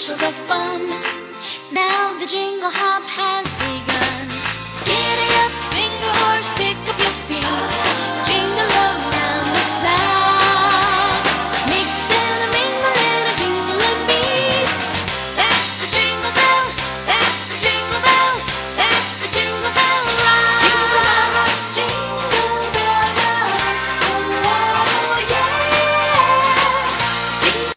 sugar fun. Now the jingle hop has